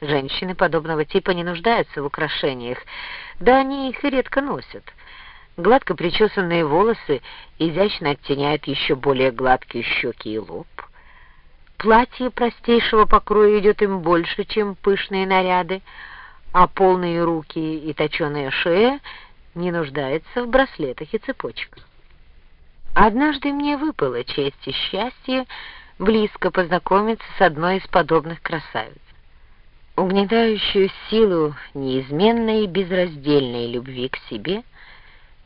Женщины подобного типа не нуждаются в украшениях, да они их и редко носят. Гладко причесанные волосы изящно оттеняют еще более гладкие щеки и лоб. Платье простейшего покроя идет им больше, чем пышные наряды, а полные руки и точеная шея не нуждаются в браслетах и цепочках. Однажды мне выпало честь и счастье близко познакомиться с одной из подобных красавиц. Угнетающую силу неизменной и безраздельной любви к себе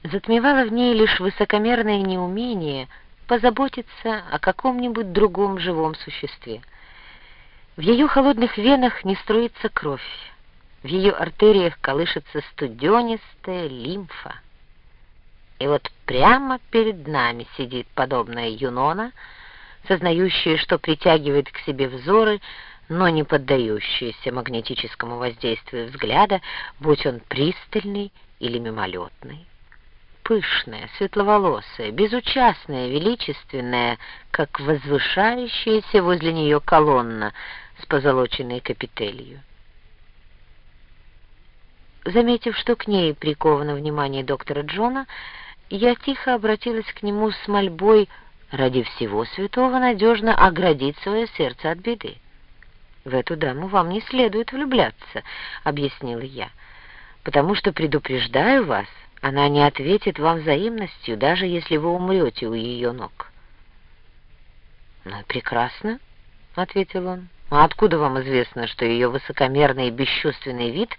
затмевало в ней лишь высокомерное неумение позаботиться о каком-нибудь другом живом существе. В ее холодных венах не струится кровь, в ее артериях колышется студенистая лимфа. И вот прямо перед нами сидит подобная Юнона, сознающая, что притягивает к себе взоры, но не поддающаяся магнетическому воздействию взгляда, будь он пристальный или мимолетный. Пышная, светловолосая, безучастная, величественная, как возвышающаяся возле нее колонна с позолоченной капителью. Заметив, что к ней приковано внимание доктора Джона, я тихо обратилась к нему с мольбой ради всего святого надежно оградить свое сердце от беды. «В эту даму вам не следует влюбляться», — объяснила я, «потому что, предупреждаю вас, она не ответит вам взаимностью, даже если вы умрете у ее ног». «Ну, прекрасно», — ответил он. «А откуда вам известно, что ее высокомерный и бесчувственный вид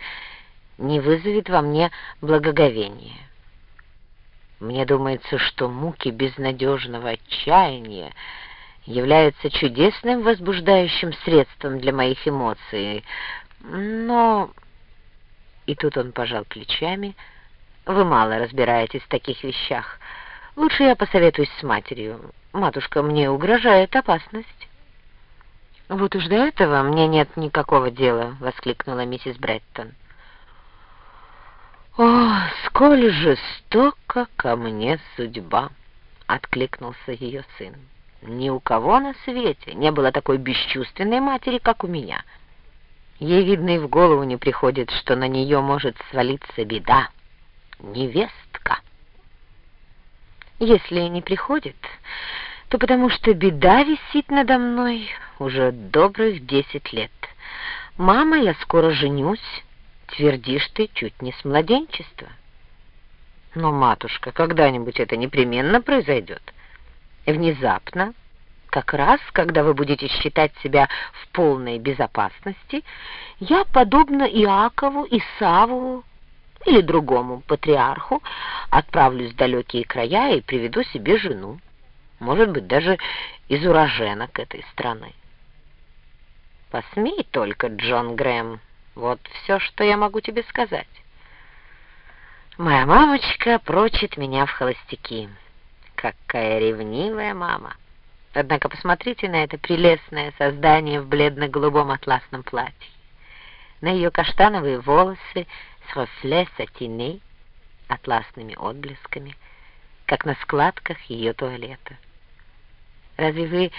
не вызовет во мне благоговения?» Мне думается, что муки безнадежного отчаяния является чудесным возбуждающим средством для моих эмоций, но...» И тут он пожал плечами. «Вы мало разбираетесь в таких вещах. Лучше я посоветуюсь с матерью. Матушка, мне угрожает опасность». «Вот уж до этого мне нет никакого дела», — воскликнула миссис Бреттон. «О, сколь жестоко ко мне судьба!» — откликнулся ее сын. Ни у кого на свете не было такой бесчувственной матери, как у меня. Ей, видно, и в голову не приходит, что на нее может свалиться беда. Невестка. Если не приходит, то потому что беда висит надо мной уже добрых десять лет. «Мама, я скоро женюсь», твердишь ты чуть не с младенчества. Но, матушка, когда-нибудь это непременно произойдет внезапно, как раз, когда вы будете считать себя в полной безопасности, я, подобно Иакову, Исаву или другому патриарху, отправлюсь в далекие края и приведу себе жену, может быть, даже из уроженок этой страны. Посмей только, Джон Грэм, вот все, что я могу тебе сказать. Моя мамочка прочит меня в холостяки». Какая ревнивая мама! Однако посмотрите на это прелестное создание в бледно-голубом атласном платье. На ее каштановые волосы с рофле сатине, атласными отблесками, как на складках ее туалета. Разве вы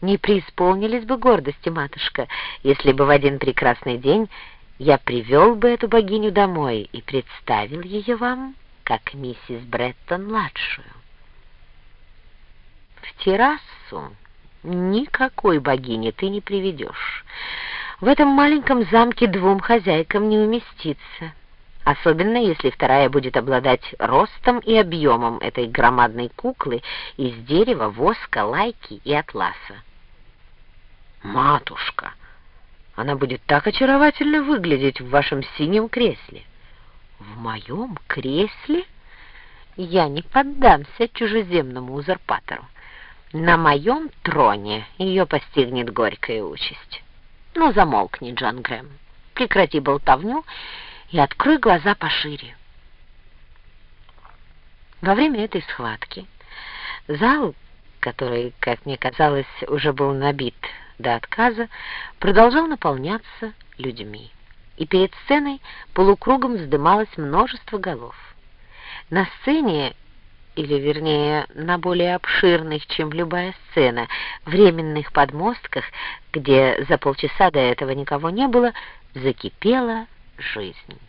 не преисполнились бы гордости, матушка, если бы в один прекрасный день я привел бы эту богиню домой и представил ее вам, как миссис Бреттон-младшую? Террасу никакой богини ты не приведешь. В этом маленьком замке двум хозяйкам не уместиться, особенно если вторая будет обладать ростом и объемом этой громадной куклы из дерева, воска, лайки и атласа. «Матушка, она будет так очаровательно выглядеть в вашем синем кресле». «В моем кресле?» «Я не поддамся чужеземному узурпатору. На моем троне ее постигнет горькая участь. Ну, замолкни, Джон Грэм, прекрати болтовню и открой глаза пошире. Во время этой схватки зал, который, как мне казалось, уже был набит до отказа, продолжал наполняться людьми. И перед сценой полукругом вздымалось множество голов. На сцене или, вернее, на более обширных, чем любая сцена, временных подмостках, где за полчаса до этого никого не было, закипела жизнь.